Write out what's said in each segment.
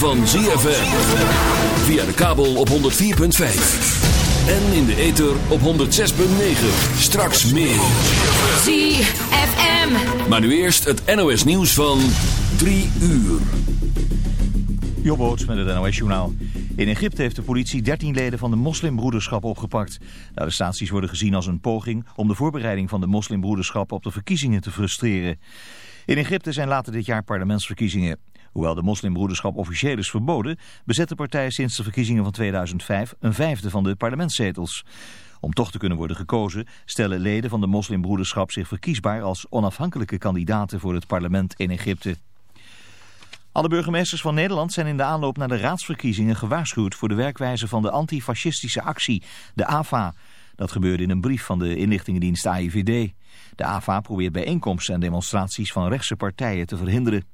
Van ZFM. Via de kabel op 104.5. En in de ether op 106.9. Straks meer. ZFM. Maar nu eerst het NOS nieuws van 3 uur. Jobboots met het NOS-journaal. In Egypte heeft de politie 13 leden van de moslimbroederschap opgepakt. De arrestaties worden gezien als een poging om de voorbereiding van de moslimbroederschap op de verkiezingen te frustreren. In Egypte zijn later dit jaar parlementsverkiezingen. Hoewel de moslimbroederschap officieel is verboden, bezet de partij sinds de verkiezingen van 2005 een vijfde van de parlementszetels. Om toch te kunnen worden gekozen stellen leden van de moslimbroederschap zich verkiesbaar als onafhankelijke kandidaten voor het parlement in Egypte. Alle burgemeesters van Nederland zijn in de aanloop naar de raadsverkiezingen gewaarschuwd voor de werkwijze van de antifascistische actie, de AVA. Dat gebeurde in een brief van de inlichtingendienst AIVD. De AVA probeert bijeenkomsten en demonstraties van rechtse partijen te verhinderen.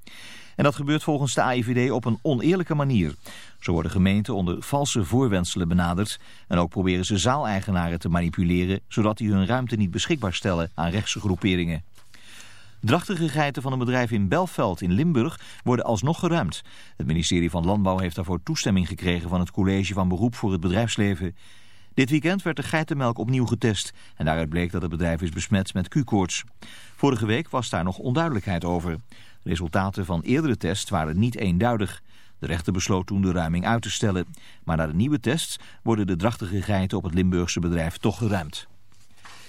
En dat gebeurt volgens de AIVD op een oneerlijke manier. Zo worden gemeenten onder valse voorwenselen benaderd en ook proberen ze zaaleigenaren te manipuleren, zodat die hun ruimte niet beschikbaar stellen aan rechtse groeperingen. Drachtige geiten van een bedrijf in Belveld in Limburg worden alsnog geruimd. Het ministerie van Landbouw heeft daarvoor toestemming gekregen van het college van beroep voor het bedrijfsleven. Dit weekend werd de geitenmelk opnieuw getest en daaruit bleek dat het bedrijf is besmet met Q-koorts. Vorige week was daar nog onduidelijkheid over. Resultaten van eerdere tests waren niet eenduidig. De rechter besloot toen de ruiming uit te stellen. Maar na de nieuwe tests worden de drachtige geiten op het Limburgse bedrijf toch geruimd.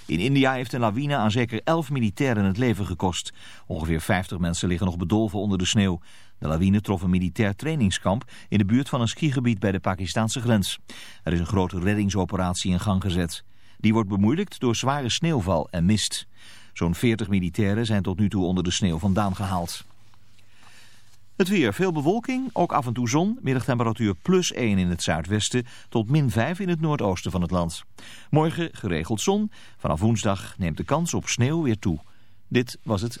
In India heeft een lawine aan zeker 11 militairen het leven gekost. Ongeveer 50 mensen liggen nog bedolven onder de sneeuw. De lawine trof een militair trainingskamp in de buurt van een skigebied bij de Pakistanse grens. Er is een grote reddingsoperatie in gang gezet. Die wordt bemoeilijkt door zware sneeuwval en mist. Zo'n 40 militairen zijn tot nu toe onder de sneeuw vandaan gehaald. Het weer, veel bewolking, ook af en toe zon. Middagtemperatuur plus 1 in het zuidwesten tot min 5 in het noordoosten van het land. Morgen geregeld zon. Vanaf woensdag neemt de kans op sneeuw weer toe. Dit was het.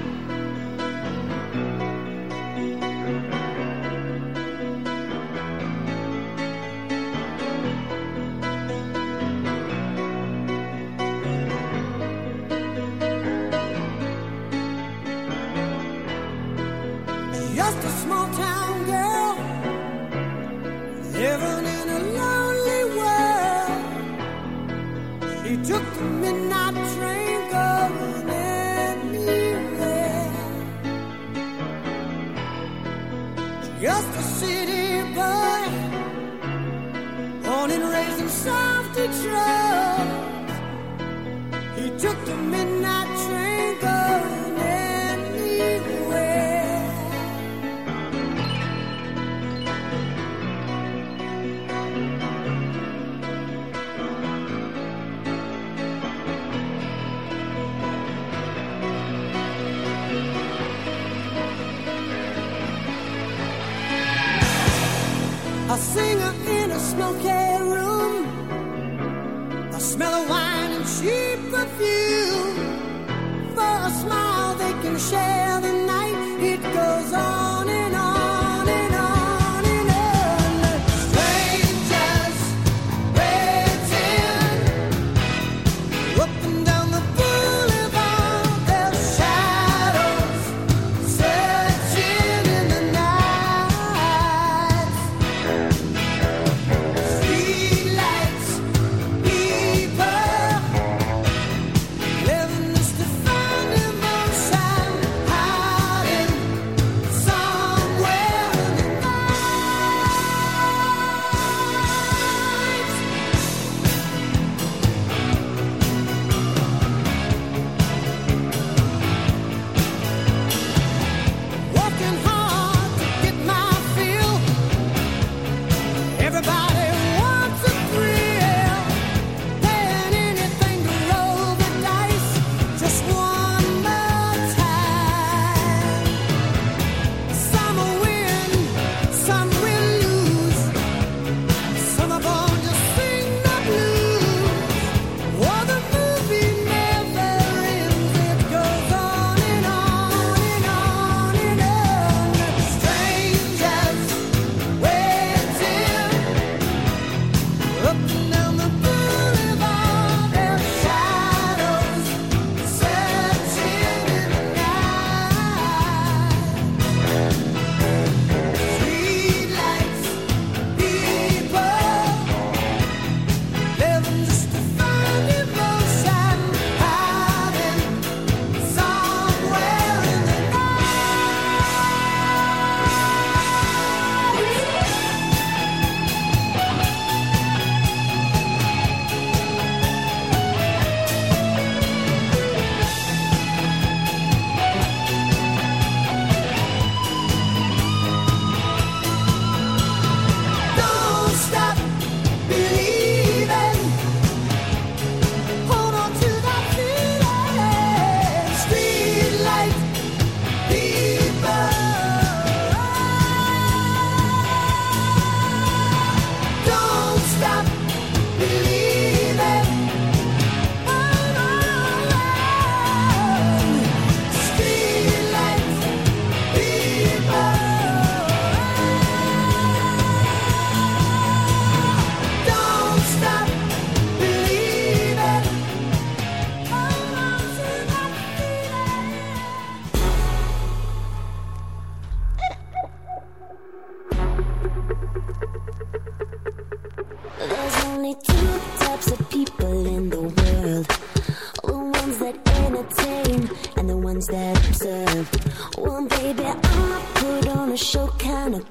try. that observed. Well, baby, I put on a show, kinda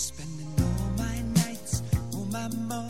Spending all my nights, all my mom.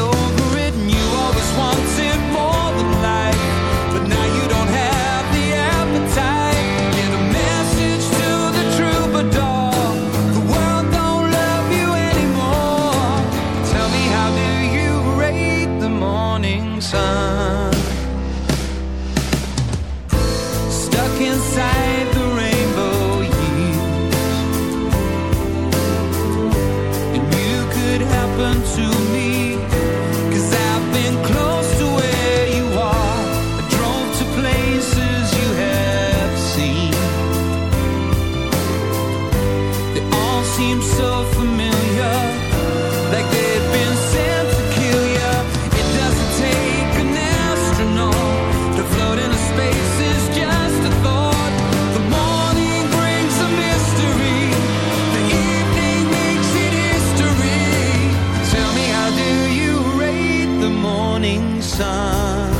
morning sun.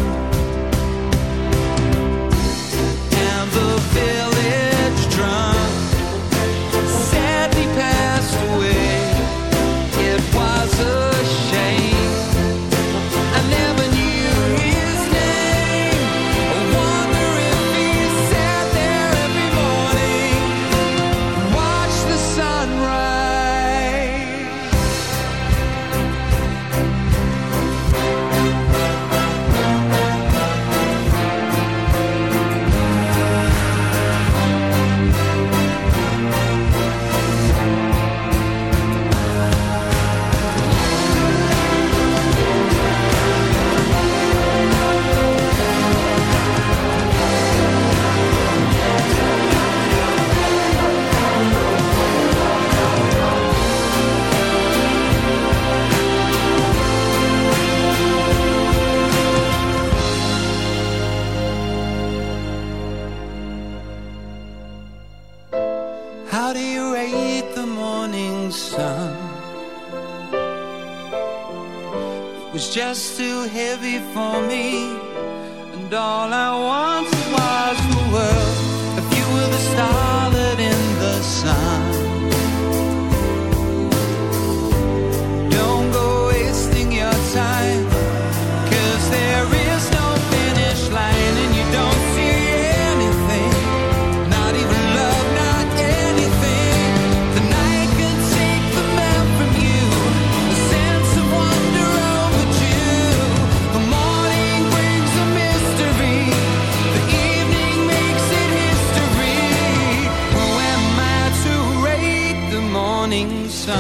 Morning sun?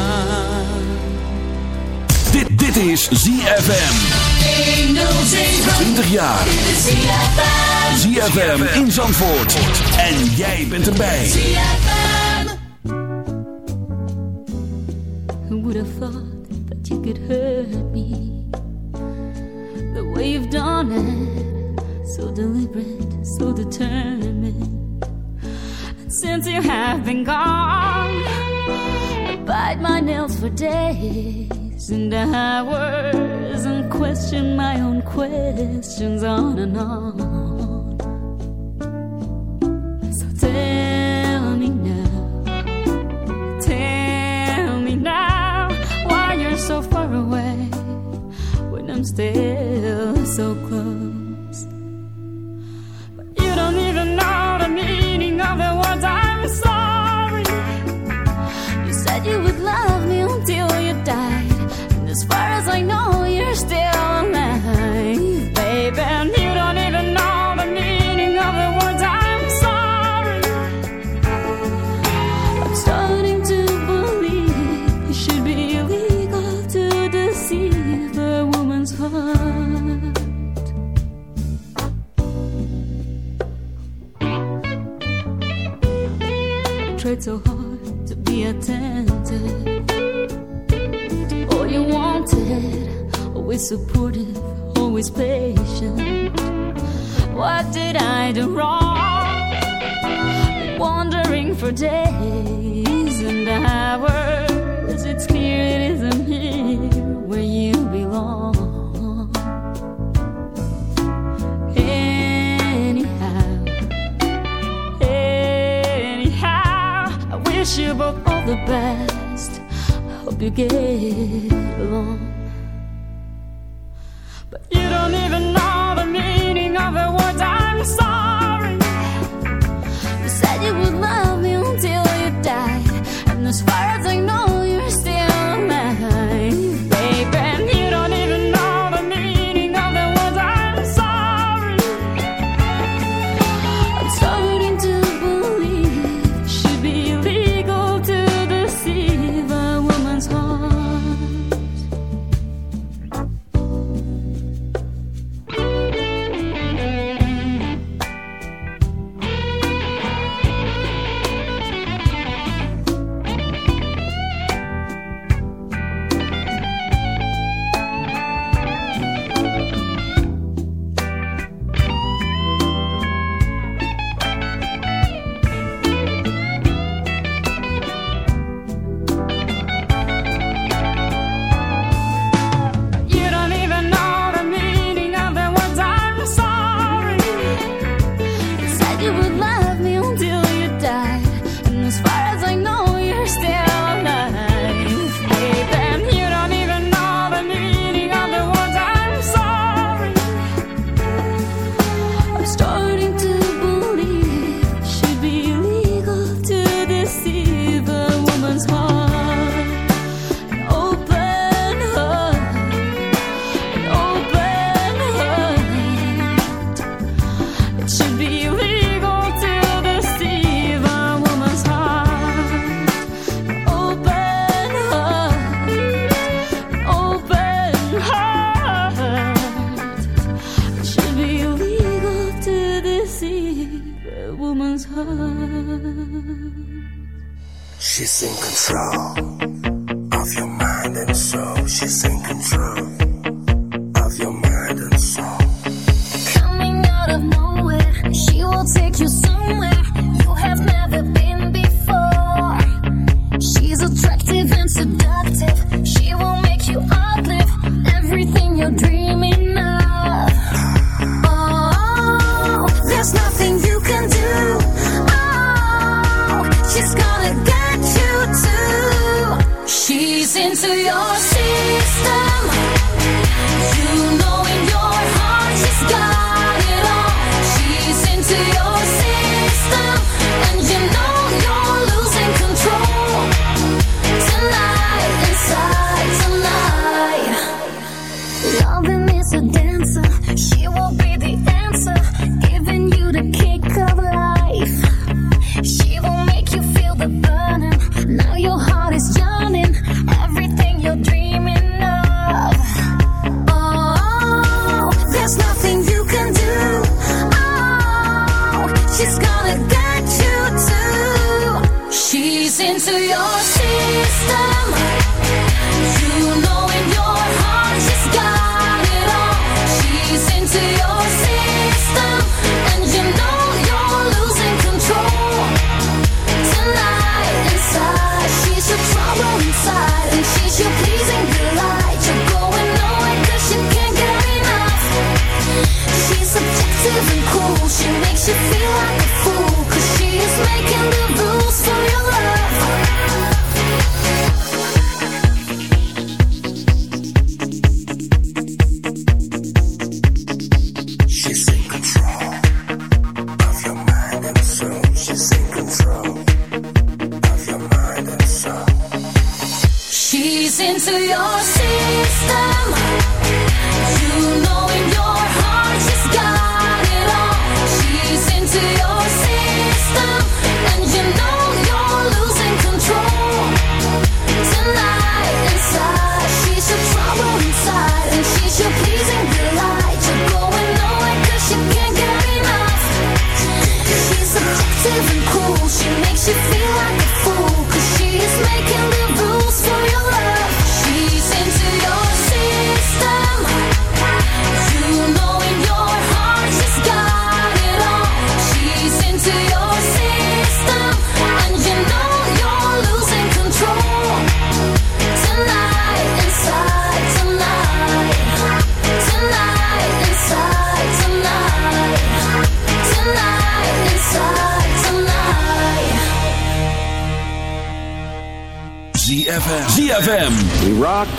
Dit, dit is ZFM. 20 jaar. ZFM in Zandvoort. En jij bent erbij. Who would have thought that you could hurt me the way you've done it? So deliberate, so determined. And since you have been gone, bite my nails for days and hours and question my own questions on and on. So tell me now. Tell me now why you're so far away when I'm still so close. But you don't even know the meaning of the words. You said you would love me until you died. And as far as I know, you're still alive, baby. And you don't even know the meaning of the words I'm sorry. I'm starting to believe it should be illegal to deceive a woman's heart. Tried so hard be attentive all you wanted, always supportive, always patient. What did I do wrong? wandering for days and hours. It's clear it isn't here where you belong. plus along.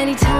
many times.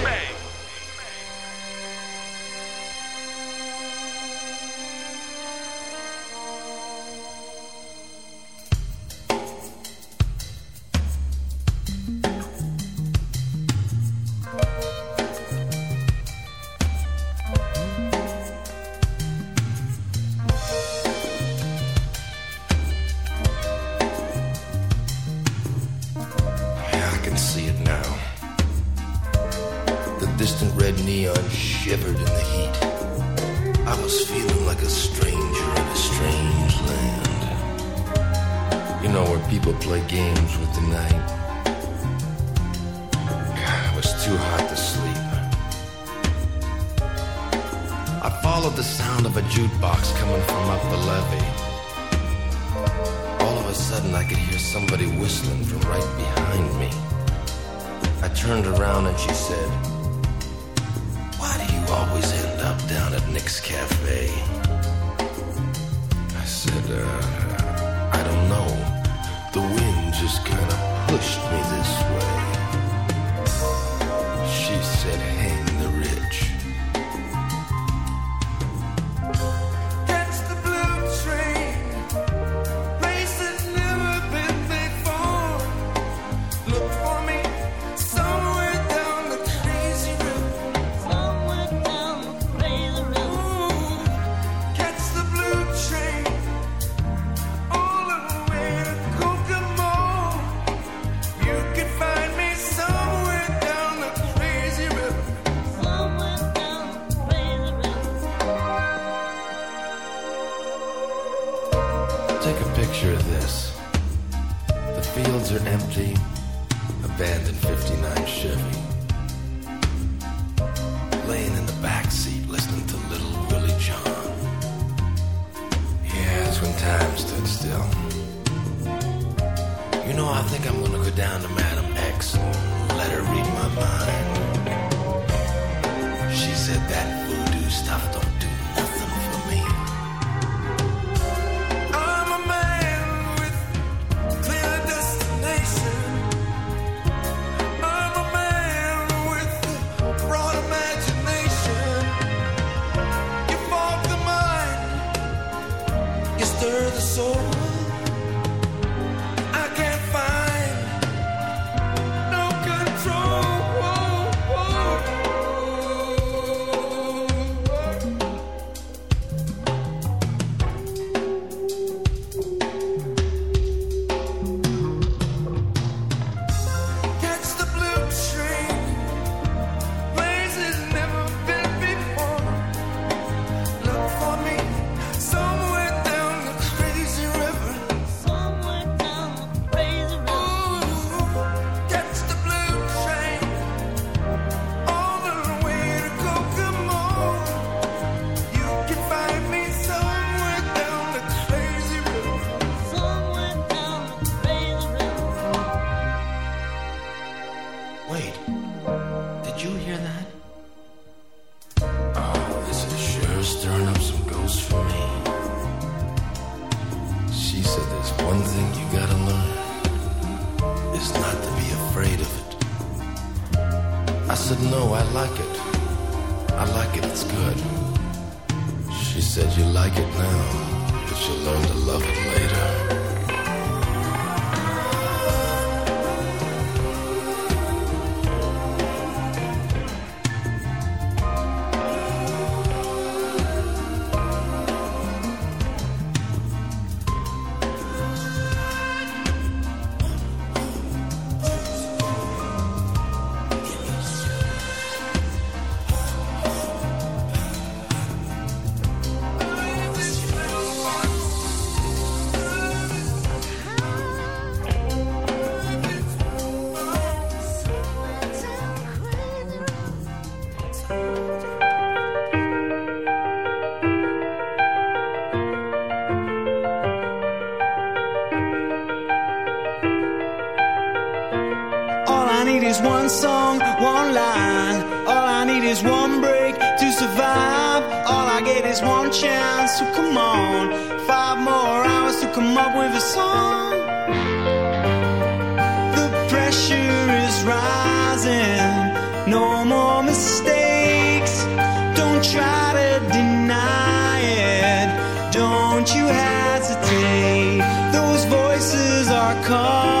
chance, so come on. Five more hours to come up with a song. The pressure is rising, no more mistakes. Don't try to deny it, don't you hesitate. Those voices are calling.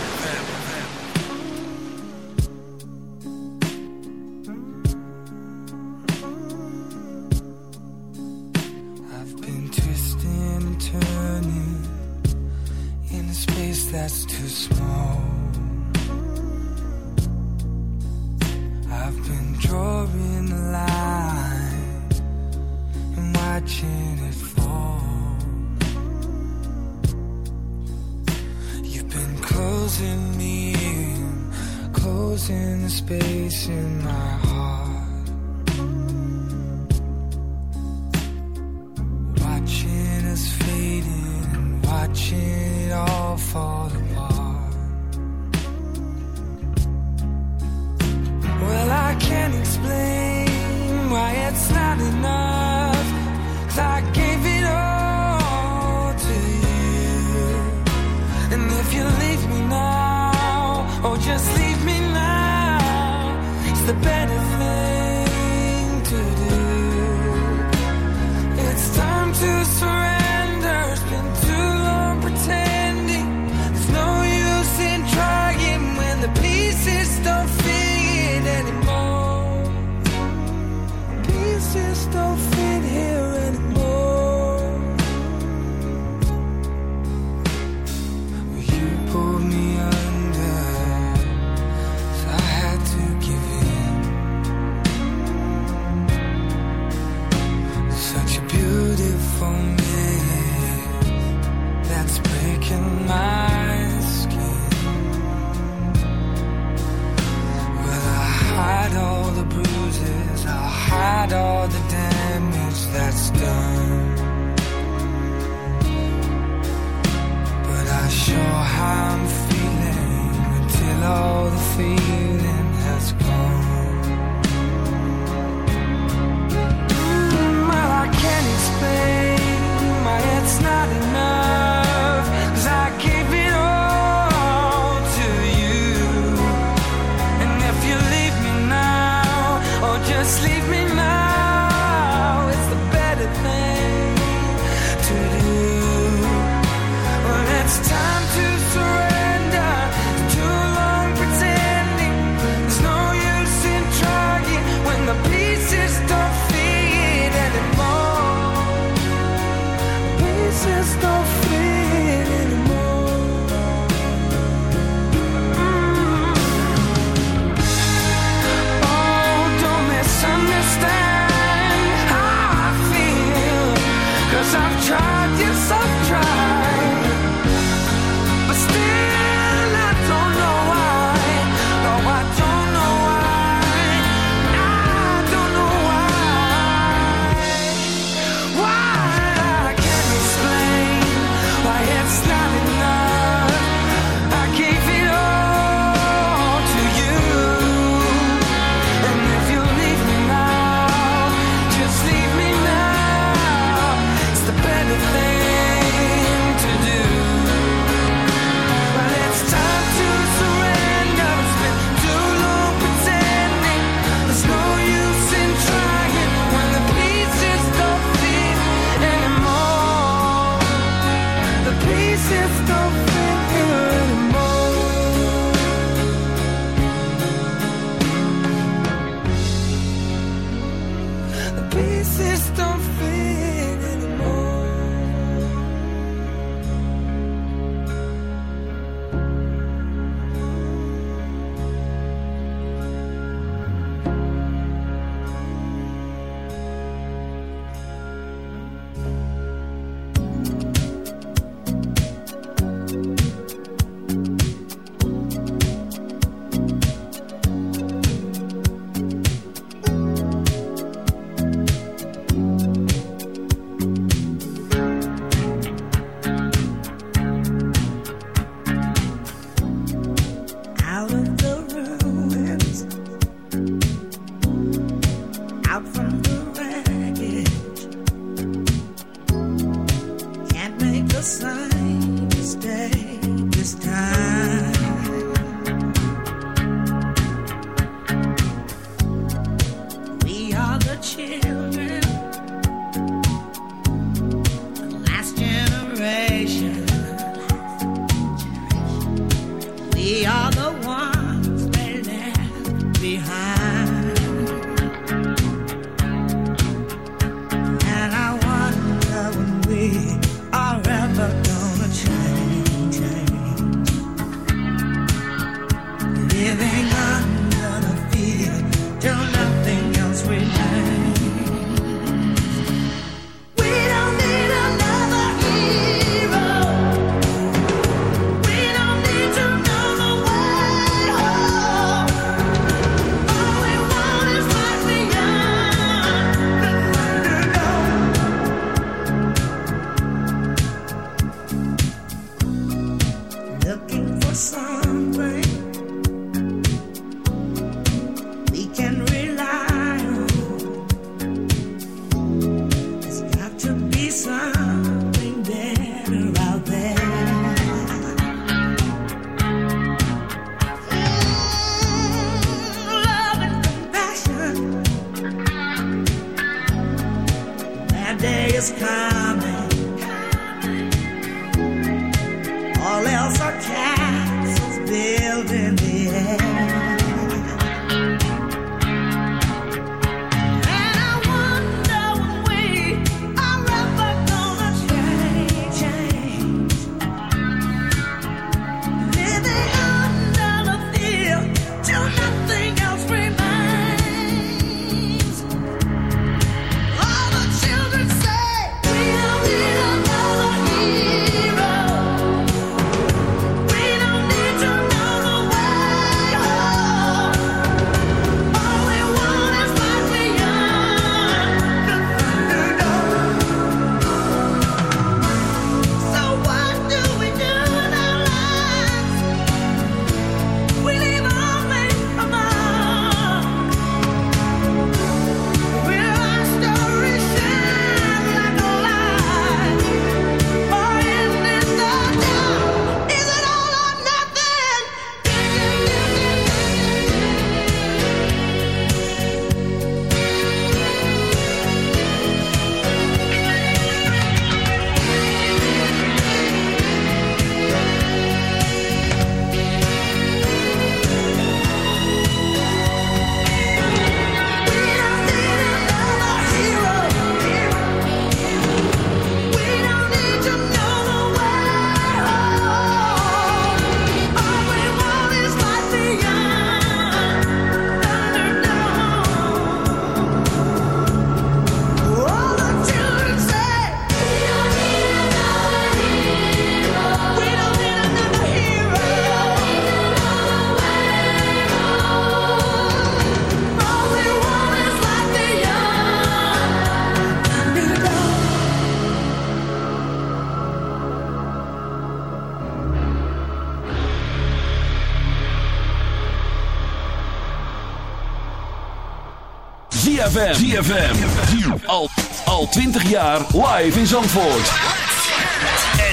ZFM. ZFM. Al, al 20 jaar live in Zandvoort.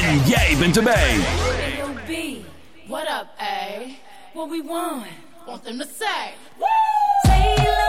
En jij bent erbij. What up, A? What we want? Want them to say. Woo!